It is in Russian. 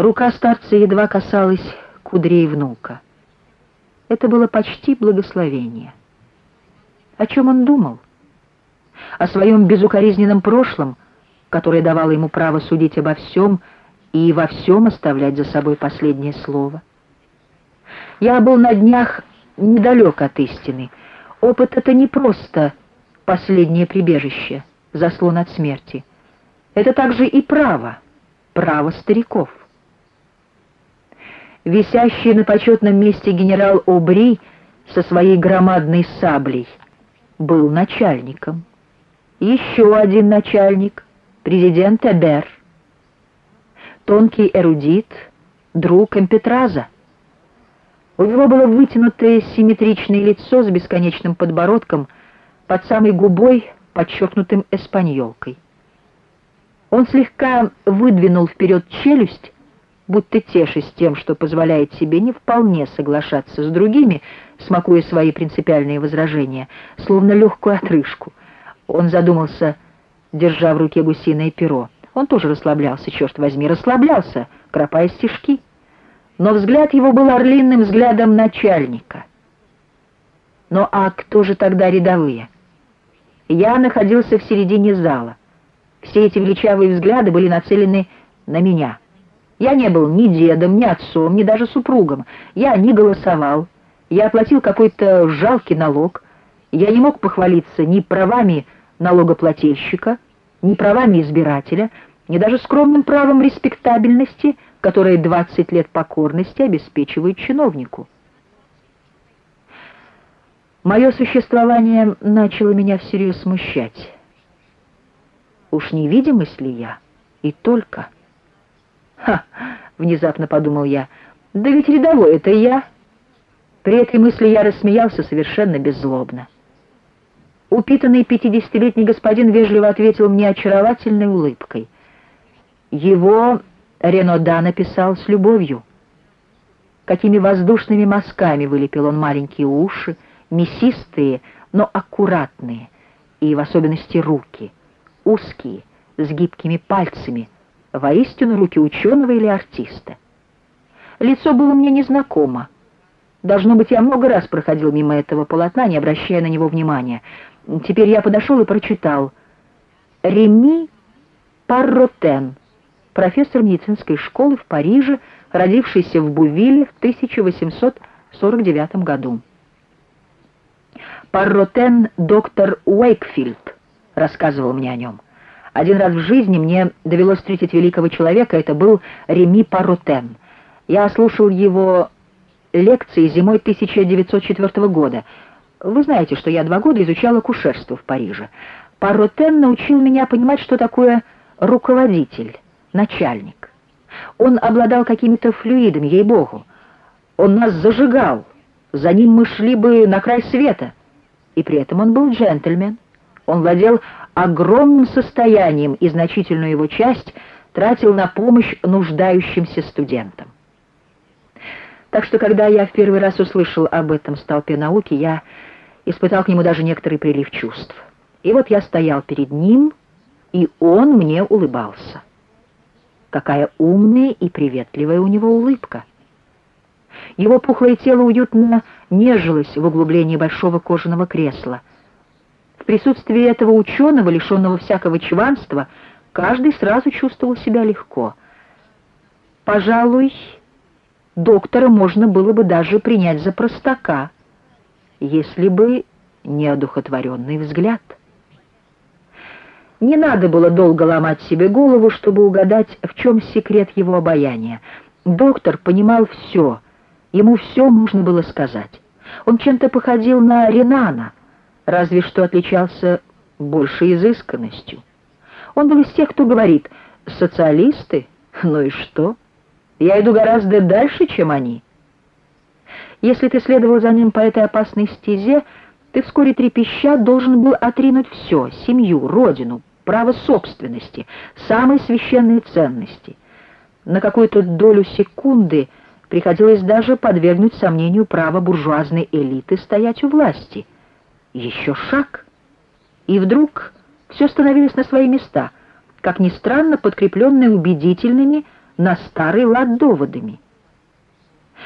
Рука старца едва касалась кудрей внука. Это было почти благословение. О чем он думал? О своем безукоризненном прошлом, которое давало ему право судить обо всем и во всем оставлять за собой последнее слово. Я был на днях недалек от истины. Опыт — это не просто последнее прибежище, заслон от смерти. Это также и право, право стариков. Висящий на почетном месте генерал Обри со своей громадной саблей был начальником. Еще один начальник, президент Эбер. Тонкий эрудит, друг Эмпетраза. У него было вытянутое симметричное лицо с бесконечным подбородком, под самой губой, подчеркнутым эспаньолкой. Он слегка выдвинул вперед челюсть, будто тешись тем, что позволяет себе не вполне соглашаться с другими, смакуя свои принципиальные возражения, словно легкую отрыжку. Он задумался, держа в руке гусиное перо. Он тоже расслаблялся, черт возьми, расслаблялся, кропая стишки но взгляд его был орлиным взглядом начальника. Ну а кто же тогда рядовые? Я находился в середине зала. Все эти величавые взгляды были нацелены на меня. Я не был ни дедом, ни отцом, ни даже супругом. Я не голосовал. Я оплатил какой-то жалкий налог. Я не мог похвалиться ни правами налогоплательщика, ни правами избирателя, ни даже скромным правом респектабельности — которые 20 лет покорности обеспечивают чиновнику. Мое существование начало меня всерьез смущать. Уж невидимость ли я? И только. Ха! Внезапно подумал я. Да ведь рядовой это я. При этой мысли я рассмеялся совершенно беззлобно. Упитанный пятидесятилетний господин вежливо ответил мне очаровательной улыбкой. Его Ренода написал с любовью. Какими воздушными мазками вылепил он маленькие уши, мясистые, но аккуратные, и в особенности руки, узкие, с гибкими пальцами, воистину руки ученого или артиста. Лицо было мне незнакомо. Должно быть, я много раз проходил мимо этого полотна, не обращая на него внимания. Теперь я подошел и прочитал «Реми Парротен», профессор медицинской школы в Париже, родившийся в Бувиле в 1849 году. Парротен доктор Уэйкфилд рассказывал мне о нем. Один раз в жизни мне довелось встретить великого человека, это был Реми Парротен. Я слушал его лекции зимой 1904 года. Вы знаете, что я два года изучал акушерство в Париже. Парротен научил меня понимать, что такое руководитель начальник. Он обладал какими-то флюидами, ей-богу. Он нас зажигал, за ним мы шли бы на край света. И при этом он был джентльмен. Он владел огромным состоянием и значительную его часть тратил на помощь нуждающимся студентам. Так что, когда я в первый раз услышал об этом столпе науки, я испытал к нему даже некоторый прилив чувств. И вот я стоял перед ним, и он мне улыбался. Какая умная и приветливая у него улыбка. Его пухлое тело уютно нежилось в углублении большого кожаного кресла. Присутствии этого ученого, лишенного всякого чванства, каждый сразу чувствовал себя легко. Пожалуй, доктора можно было бы даже принять за простака, если бы не одухотворенный взгляд. Не надо было долго ломать себе голову, чтобы угадать, в чем секрет его обаяния. Доктор понимал все, ему все можно было сказать. Он чем-то походил на Ренана, разве что отличался большей изысканностью. Он был из тех, кто говорит «социалисты? Ну и что? Я иду гораздо дальше, чем они». Если ты следовал за ним по этой опасной стезе, ты вскоре трепеща должен был отринуть все — семью, родину, право собственности, самой священной ценности. На какую-то долю секунды приходилось даже подвергнуть сомнению право буржуазной элиты стоять у власти. Еще шаг, и вдруг все становилось на свои места, как ни странно подкрепленные убедительными, на старый лад доводами.